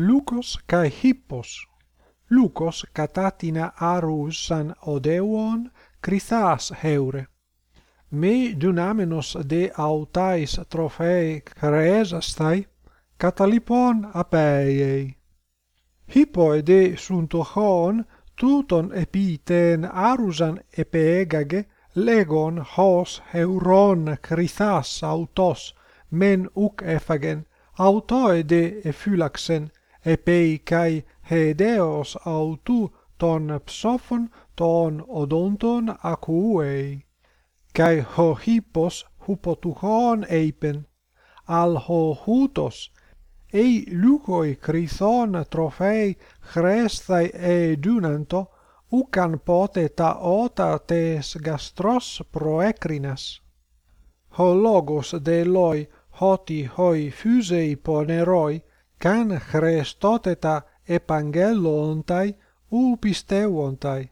Lucos kai Hippos. Lucos catatina arusan odeuon Chrythas heure. Me dunamenos de autais trophei creesastai catalipon apeiei. Hippoe de suntochon tuton epiten arusan epeegage legon hos heuron Chrythas autos men uk efagen autoe de ephylaxen epei kai hedeos autu ton psophon ton odonton akuei kai ho hippos hupotuhon eipen al ho hutos ei lukoi krithon trophei chrestai e dunanto ucan pote ta ota tes gastros proekrinas ho logos de loi hoti hoi phusei poneroi can Χριστότετα επαγγέλλονται ου πιστεύονται.